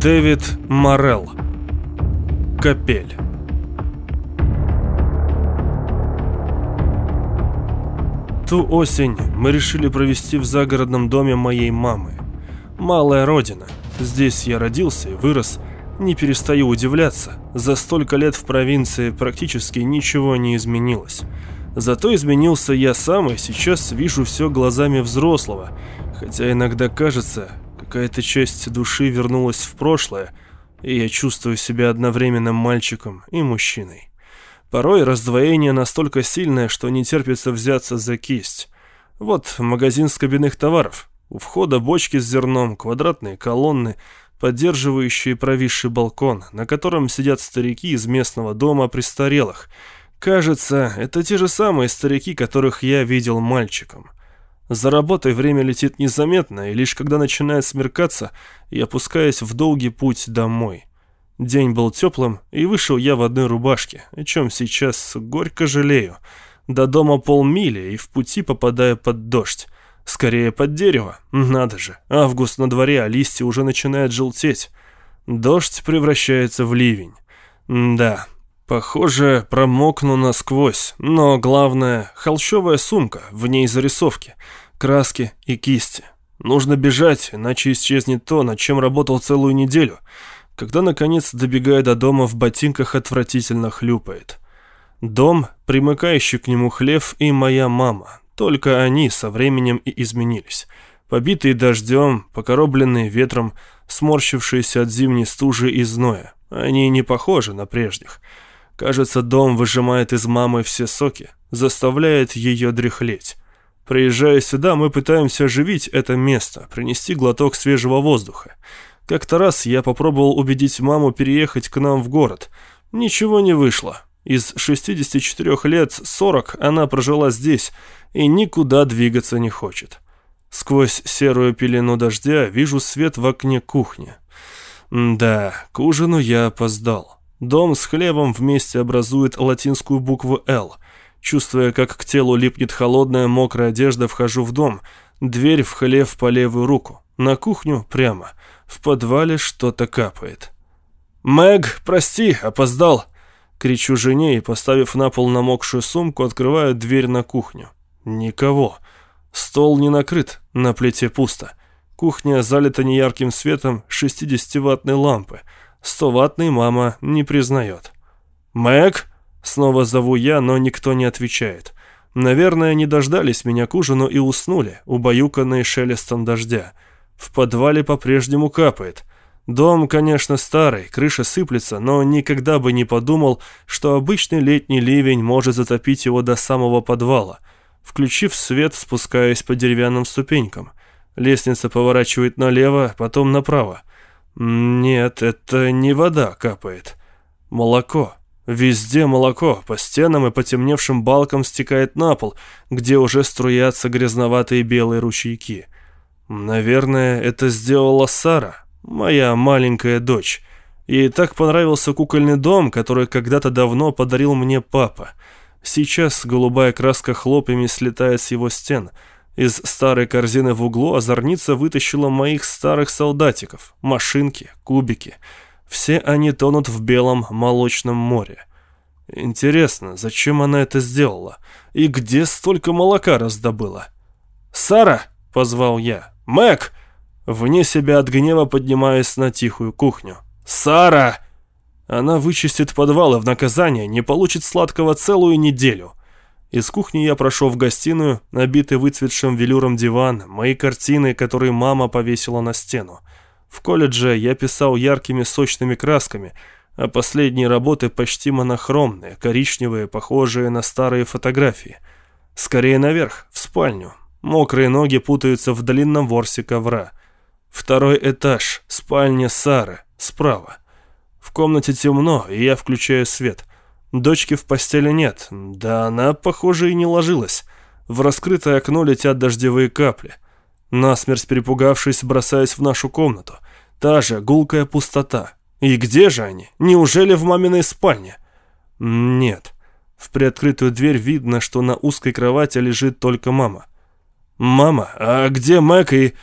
Дэвид Морелл. Капель. Ту осень мы решили провести в загородном доме моей мамы. Малая родина. Здесь я родился и вырос. Не перестаю удивляться. За столько лет в провинции практически ничего не изменилось. Зато изменился я сам и сейчас вижу все глазами взрослого. Хотя иногда кажется, какая-то часть души вернулась в прошлое, и я чувствую себя одновременно мальчиком и мужчиной. Порой раздвоение настолько сильное, что не терпится взяться за кисть. Вот магазин с кабинных товаров. У входа бочки с зерном, квадратные колонны, поддерживающие провисший балкон, на котором сидят старики из местного дома престарелых. Кажется, это те же самые старики, которых я видел мальчиком. За работой время летит незаметно, и лишь когда начинает смеркаться, я опускаюсь в долгий путь домой. День был теплым, и вышел я в одной рубашке, о чем сейчас горько жалею. До дома полмили, и в пути попадаю под дождь. Скорее под дерево. Надо же, август на дворе, а листья уже начинают желтеть. Дождь превращается в ливень. Да, похоже, промокну насквозь. Но главное, холщовая сумка, в ней зарисовки, краски и кисти. Нужно бежать, иначе исчезнет то, над чем работал целую неделю когда, наконец, добегая до дома, в ботинках отвратительно хлюпает. Дом, примыкающий к нему хлев и моя мама. Только они со временем и изменились. Побитые дождем, покоробленные ветром, сморщившиеся от зимней стужи и зноя. Они не похожи на прежних. Кажется, дом выжимает из мамы все соки, заставляет ее дряхлеть. Приезжая сюда, мы пытаемся оживить это место, принести глоток свежего воздуха. Как-то раз я попробовал убедить маму переехать к нам в город. Ничего не вышло. Из 64 лет 40 она прожила здесь и никуда двигаться не хочет. Сквозь серую пелену дождя вижу свет в окне кухни. Да, к ужину я опоздал. Дом с хлебом вместе образует латинскую букву «Л». Чувствуя, как к телу липнет холодная мокрая одежда, вхожу в дом. Дверь в хлев по левую руку. На кухню прямо. В подвале что-то капает. «Мэг, прости, опоздал!» Кричу жене и, поставив на пол намокшую сумку, открываю дверь на кухню. Никого. Стол не накрыт, на плите пусто. Кухня залита неярким светом 60-ваттной лампы. 100-ваттной мама не признает. «Мэг?» Снова зову я, но никто не отвечает. Наверное, не дождались меня к ужину и уснули, убаюканные шелестом дождя. В подвале по-прежнему капает. Дом, конечно, старый, крыша сыплется, но никогда бы не подумал, что обычный летний ливень может затопить его до самого подвала. Включив свет, спускаюсь по деревянным ступенькам. Лестница поворачивает налево, потом направо. Нет, это не вода капает. Молоко. Везде молоко, по стенам и потемневшим балкам стекает на пол, где уже струятся грязноватые белые ручейки. Наверное, это сделала Сара, моя маленькая дочь. Ей так понравился кукольный дом, который когда-то давно подарил мне папа. Сейчас голубая краска хлопьями слетает с его стен. Из старой корзины в углу озорница вытащила моих старых солдатиков, машинки, кубики. Все они тонут в белом молочном море. Интересно, зачем она это сделала? И где столько молока раздобыла? «Сара!» — позвал я. «Мэг!» Вне себя от гнева поднимаясь на тихую кухню. «Сара!» Она вычистит подвалы в наказание, не получит сладкого целую неделю. Из кухни я прошел в гостиную, набитый выцветшим велюром диван, мои картины, которые мама повесила на стену. В колледже я писал яркими сочными красками, а последние работы почти монохромные, коричневые, похожие на старые фотографии. Скорее наверх, в спальню, Мокрые ноги путаются в длинном ворсе ковра. Второй этаж, спальня Сары, справа. В комнате темно, и я включаю свет. Дочки в постели нет, да она, похоже, и не ложилась. В раскрытое окно летят дождевые капли. Насмерть перепугавшись, бросаюсь в нашу комнату. Та же гулкая пустота. И где же они? Неужели в маминой спальне? Нет. В приоткрытую дверь видно, что на узкой кровати лежит только мама. «Мама, а где Мэг и...»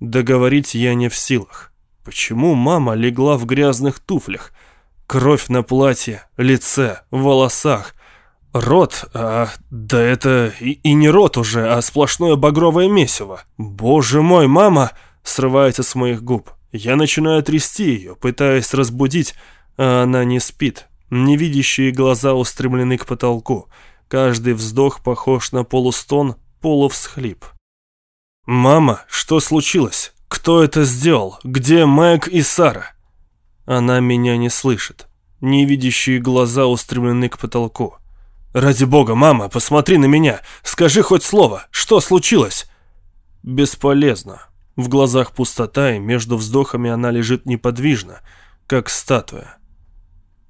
Договорить я не в силах. Почему мама легла в грязных туфлях? Кровь на платье, лице, волосах. Рот, а, да это и, и не рот уже, а сплошное багровое месиво. Боже мой, мама, срывается с моих губ. Я начинаю трясти ее, пытаясь разбудить, а она не спит. Невидящие глаза устремлены к потолку. Каждый вздох похож на полустон, полувсхлип. «Мама, что случилось? Кто это сделал? Где Мэг и Сара?» Она меня не слышит. Невидящие глаза устремлены к потолку. «Ради бога, мама, посмотри на меня! Скажи хоть слово! Что случилось?» «Бесполезно. В глазах пустота, и между вздохами она лежит неподвижно, как статуя.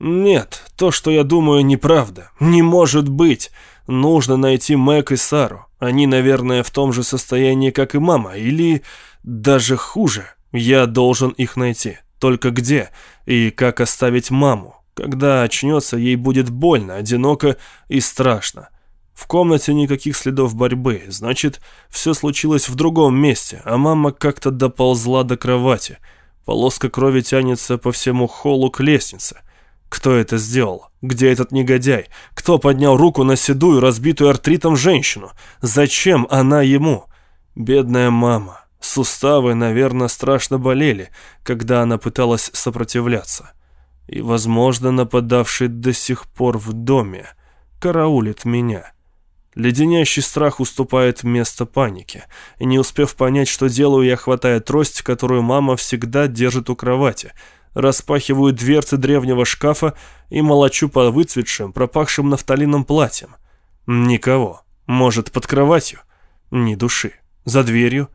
«Нет, то, что я думаю, неправда. Не может быть. Нужно найти Мэг и Сару. Они, наверное, в том же состоянии, как и мама, или даже хуже. Я должен их найти. Только где? И как оставить маму? Когда очнется, ей будет больно, одиноко и страшно. В комнате никаких следов борьбы, значит, все случилось в другом месте, а мама как-то доползла до кровати. Полоска крови тянется по всему холлу к лестнице. Кто это сделал? Где этот негодяй? Кто поднял руку на седую, разбитую артритом женщину? Зачем она ему? Бедная мама. Суставы, наверное, страшно болели, когда она пыталась сопротивляться. И, возможно, нападавший до сих пор в доме караулит меня. Леденящий страх уступает место панике, и не успев понять, что делаю, я хватаю трость, которую мама всегда держит у кровати — распахиваю дверцы древнего шкафа и молочу по выцветшим, пропахшим нафталином платьям. Никого. Может, под кроватью? Ни души. За дверью?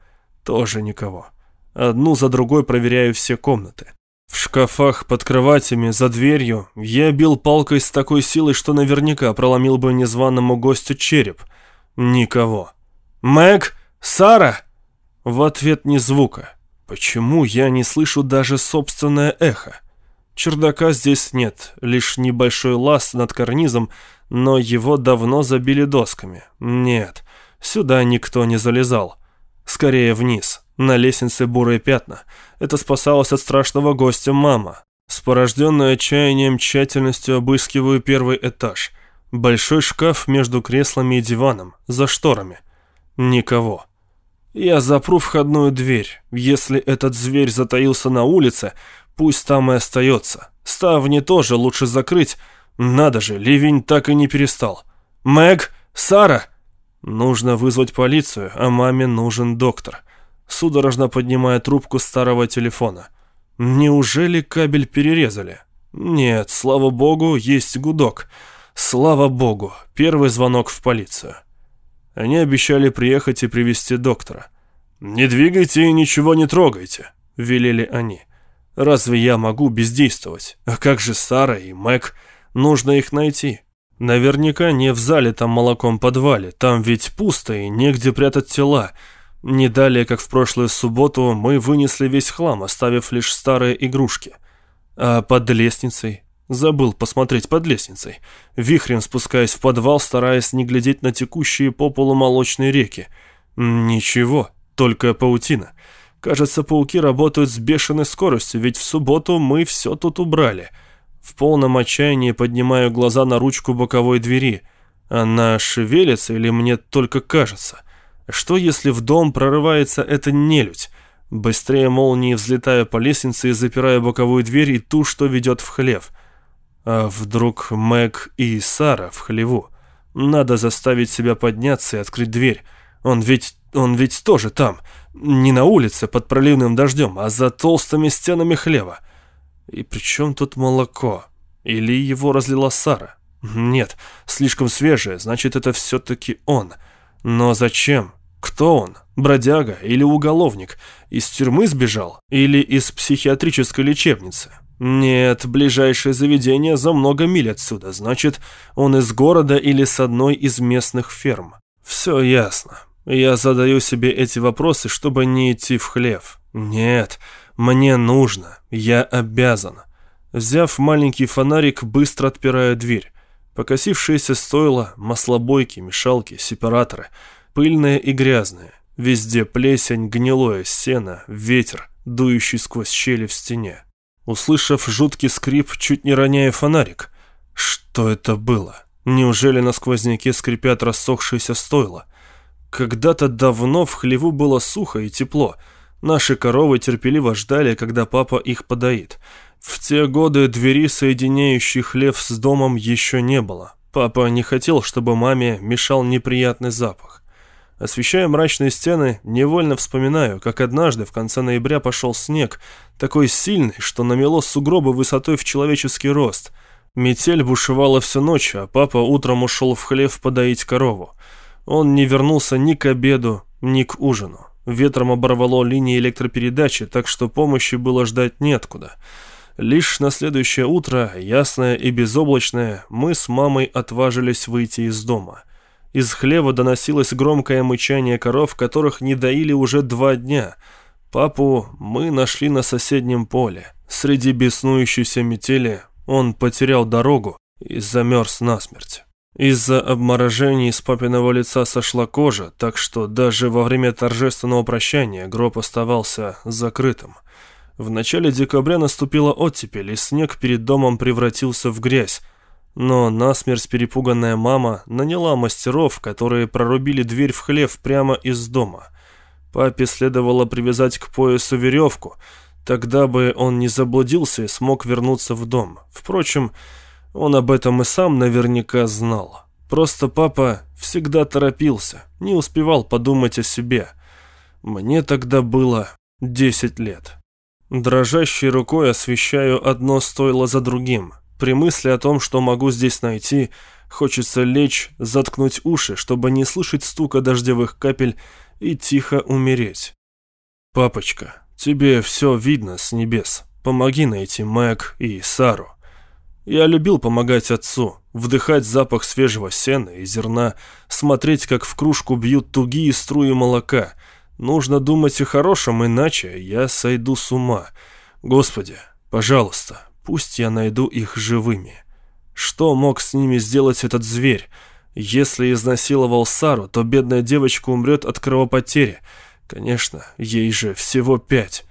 Тоже никого. Одну за другой проверяю все комнаты. В шкафах, под кроватями, за дверью я бил палкой с такой силой, что наверняка проломил бы незваному гостю череп. Никого. «Мэг! Сара!» В ответ ни звука. Почему я не слышу даже собственное эхо? Чердака здесь нет, лишь небольшой лаз над карнизом, но его давно забили досками. Нет, сюда никто не залезал. Скорее вниз, на лестнице бурые пятна. Это спасалось от страшного гостя мама. С порожденной отчаянием тщательностью обыскиваю первый этаж. Большой шкаф между креслами и диваном, за шторами. Никого. Я запру входную дверь. Если этот зверь затаился на улице, пусть там и остается. Ставни тоже лучше закрыть. Надо же, ливень так и не перестал. Мэг, Сара! Нужно вызвать полицию, а маме нужен доктор. Судорожно поднимая трубку старого телефона. Неужели кабель перерезали? Нет, слава богу, есть гудок. Слава богу, первый звонок в полицию. Они обещали приехать и привести доктора. «Не двигайте и ничего не трогайте», — велели они. «Разве я могу бездействовать? А как же Сара и Мэг? Нужно их найти». Наверняка не в залитом молоком подвале, там ведь пусто и негде прятать тела. Не далее, как в прошлую субботу, мы вынесли весь хлам, оставив лишь старые игрушки. А под лестницей Забыл посмотреть под лестницей. Вихрем спускаясь в подвал, стараясь не глядеть на текущие по полу молочные реки. Ничего, только паутина. Кажется, пауки работают с бешеной скоростью, ведь в субботу мы все тут убрали. В полном отчаянии поднимаю глаза на ручку боковой двери. Она шевелится или мне только кажется? Что если в дом прорывается эта нелюдь? Быстрее молнии взлетаю по лестнице и запираю боковую дверь и ту, что ведет в хлев. А вдруг Мэг и Сара в хлеву? Надо заставить себя подняться и открыть дверь. Он ведь... он ведь тоже там. Не на улице под проливным дождем, а за толстыми стенами хлева. И при чем тут молоко? Или его разлила Сара? Нет, слишком свежее, значит, это все-таки он. Но зачем? Кто он? Бродяга или уголовник? Из тюрьмы сбежал? Или из психиатрической лечебницы? «Нет, ближайшее заведение за много миль отсюда, значит, он из города или с одной из местных ферм. Все ясно. Я задаю себе эти вопросы, чтобы не идти в хлев. Нет, мне нужно, я обязан». Взяв маленький фонарик, быстро отпираю дверь. Покосившиеся стойла, маслобойки, мешалки, сепараторы, пыльные и грязные. Везде плесень, гнилое сено, ветер, дующий сквозь щели в стене. Услышав жуткий скрип, чуть не роняя фонарик. Что это было? Неужели на сквозняке скрипят рассохшиеся стойла? Когда-то давно в хлеву было сухо и тепло. Наши коровы терпеливо ждали, когда папа их подоит. В те годы двери, соединяющей хлев с домом, еще не было. Папа не хотел, чтобы маме мешал неприятный запах. Освещая мрачные стены, невольно вспоминаю, как однажды в конце ноября пошел снег, такой сильный, что намело сугробы высотой в человеческий рост. Метель бушевала всю ночь, а папа утром ушел в хлев подоить корову. Он не вернулся ни к обеду, ни к ужину. Ветром оборвало линии электропередачи, так что помощи было ждать неоткуда. Лишь на следующее утро, ясное и безоблачное, мы с мамой отважились выйти из дома. Из хлева доносилось громкое мычание коров, которых не доили уже два дня. Папу мы нашли на соседнем поле. Среди беснующейся метели он потерял дорогу и замерз насмерть. Из-за обморожений с папиного лица сошла кожа, так что даже во время торжественного прощания гроб оставался закрытым. В начале декабря наступила оттепель, и снег перед домом превратился в грязь. Но насмерть перепуганная мама наняла мастеров, которые прорубили дверь в хлев прямо из дома. Папе следовало привязать к поясу веревку, тогда бы он не заблудился и смог вернуться в дом. Впрочем, он об этом и сам наверняка знал. Просто папа всегда торопился, не успевал подумать о себе. Мне тогда было 10 лет. Дрожащей рукой освещаю одно стойло за другим. При мысли о том, что могу здесь найти, хочется лечь, заткнуть уши, чтобы не слышать стука дождевых капель и тихо умереть. «Папочка, тебе все видно с небес. Помоги найти Мэг и Сару». Я любил помогать отцу, вдыхать запах свежего сена и зерна, смотреть, как в кружку бьют тугие струи молока. Нужно думать о хорошем, иначе я сойду с ума. Господи, пожалуйста, пусть я найду их живыми. Что мог с ними сделать этот зверь? Если изнасиловал Сару, то бедная девочка умрет от кровопотери. Конечно, ей же всего пять.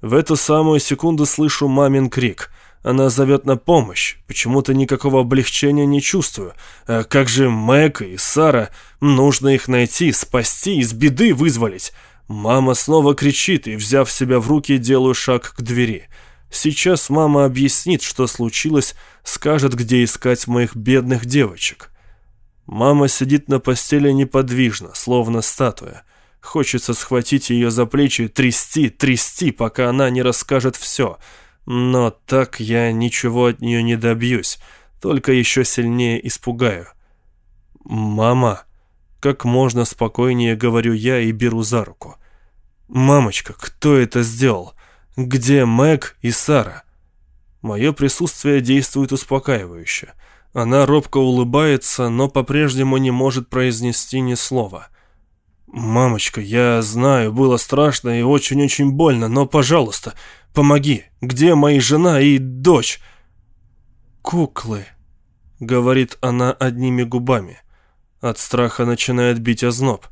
В эту самую секунду слышу мамин крик — она зовет на помощь. Почему-то никакого облегчения не чувствую. А как же Мэг и Сара? Нужно их найти, спасти, из беды вызволить. Мама снова кричит, и, взяв себя в руки, делаю шаг к двери. Сейчас мама объяснит, что случилось, скажет, где искать моих бедных девочек. Мама сидит на постели неподвижно, словно статуя. Хочется схватить ее за плечи, трясти, трясти, пока она не расскажет все — но так я ничего от нее не добьюсь, только еще сильнее испугаю. «Мама!» Как можно спокойнее говорю я и беру за руку. «Мамочка, кто это сделал? Где Мэг и Сара?» Мое присутствие действует успокаивающе. Она робко улыбается, но по-прежнему не может произнести ни слова. «Мамочка, я знаю, было страшно и очень-очень больно, но, пожалуйста, Помоги! Где мои жена и дочь?» «Куклы», — говорит она одними губами. От страха начинает бить озноб.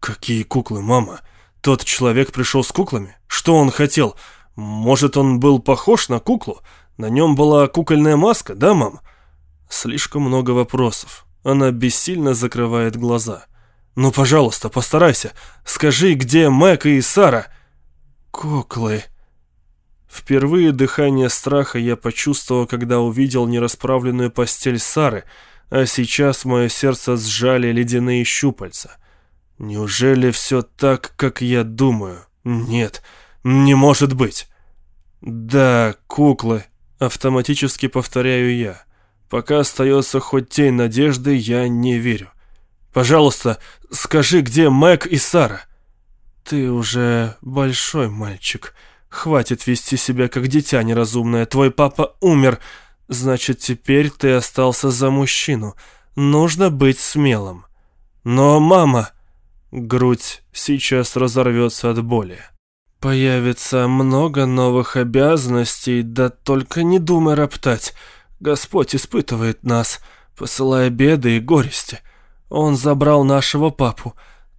«Какие куклы, мама? Тот человек пришел с куклами? Что он хотел? Может, он был похож на куклу? На нем была кукольная маска, да, мам?» Слишком много вопросов. Она бессильно закрывает глаза. «Ну, пожалуйста, постарайся. Скажи, где Мэг и Сара?» «Куклы», Впервые дыхание страха я почувствовал, когда увидел нерасправленную постель Сары, а сейчас мое сердце сжали ледяные щупальца. Неужели все так, как я думаю? Нет, не может быть. Да, куклы, автоматически повторяю я. Пока остается хоть тень надежды, я не верю. Пожалуйста, скажи, где Мэг и Сара? Ты уже большой мальчик, — Хватит вести себя как дитя неразумное. Твой папа умер. Значит, теперь ты остался за мужчину. Нужно быть смелым. Но, мама... Грудь сейчас разорвется от боли. Появится много новых обязанностей, да только не думай роптать. Господь испытывает нас, посылая беды и горести. Он забрал нашего папу.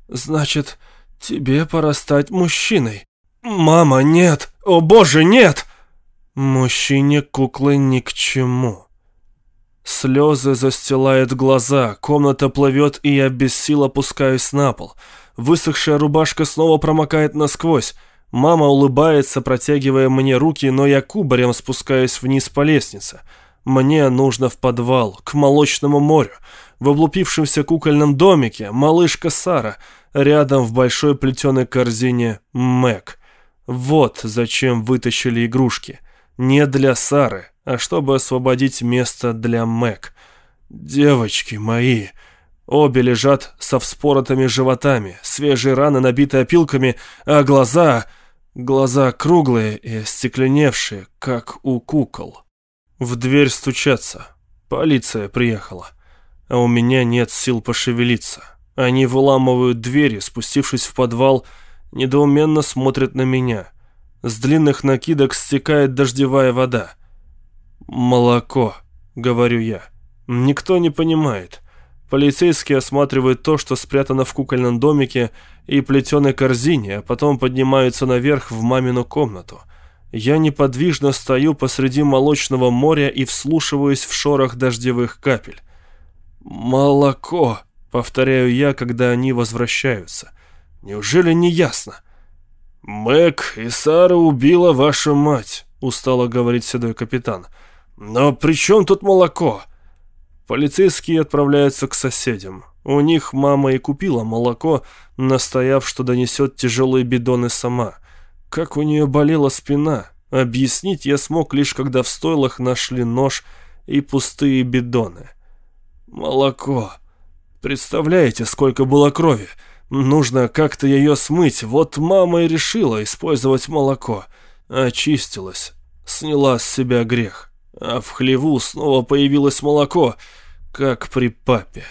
Значит, тебе пора стать мужчиной. «Мама, нет! О боже, нет!» Мужчине куклы ни к чему. Слезы застилают глаза, комната плывет, и я без сил опускаюсь на пол. Высохшая рубашка снова промокает насквозь. Мама улыбается, протягивая мне руки, но я кубарем спускаюсь вниз по лестнице. Мне нужно в подвал, к молочному морю. В облупившемся кукольном домике малышка Сара, рядом в большой плетеной корзине Мэг. Вот зачем вытащили игрушки. Не для Сары, а чтобы освободить место для Мэг. Девочки мои... Обе лежат со вспоротыми животами, свежие раны набиты опилками, а глаза... Глаза круглые и остекленевшие, как у кукол. В дверь стучатся. Полиция приехала. А у меня нет сил пошевелиться. Они выламывают двери, спустившись в подвал, недоуменно смотрят на меня. С длинных накидок стекает дождевая вода. «Молоко», — говорю я. Никто не понимает. Полицейские осматривают то, что спрятано в кукольном домике и плетеной корзине, а потом поднимаются наверх в мамину комнату. Я неподвижно стою посреди молочного моря и вслушиваюсь в шорох дождевых капель. «Молоко», — повторяю я, когда они возвращаются. «Неужели не ясно?» «Мэг и Сара убила вашу мать», — устало говорит седой капитан. «Но при чем тут молоко?» Полицейские отправляются к соседям. У них мама и купила молоко, настояв, что донесет тяжелые бидоны сама. Как у нее болела спина. Объяснить я смог лишь, когда в стойлах нашли нож и пустые бидоны. Молоко. Представляете, сколько было крови? Нужно как-то ее смыть. Вот мама и решила использовать молоко. Очистилась. Сняла с себя грех а в хлеву снова появилось молоко, как при папе.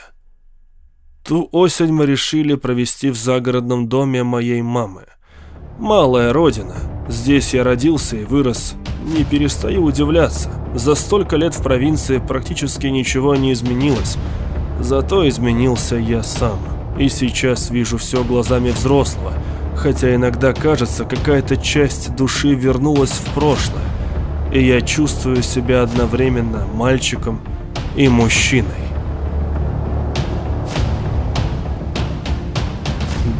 Ту осень мы решили провести в загородном доме моей мамы. Малая родина. Здесь я родился и вырос. Не перестаю удивляться. За столько лет в провинции практически ничего не изменилось. Зато изменился я сам. И сейчас вижу все глазами взрослого, хотя иногда кажется, какая-то часть души вернулась в прошлое и я чувствую себя одновременно мальчиком и мужчиной.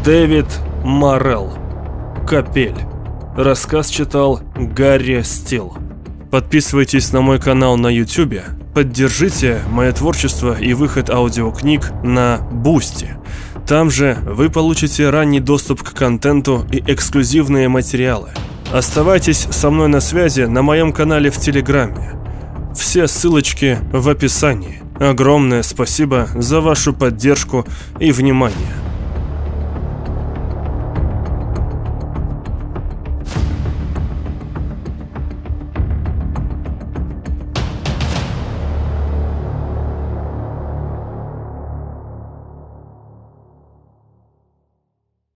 Дэвид Морелл. Капель. Рассказ читал Гарри Стил. Подписывайтесь на мой канал на YouTube, поддержите мое творчество и выход аудиокниг на Boosty. Там же вы получите ранний доступ к контенту и эксклюзивные материалы – Оставайтесь со мной на связи на моем канале в Телеграме. Все ссылочки в описании. Огромное спасибо за вашу поддержку и внимание.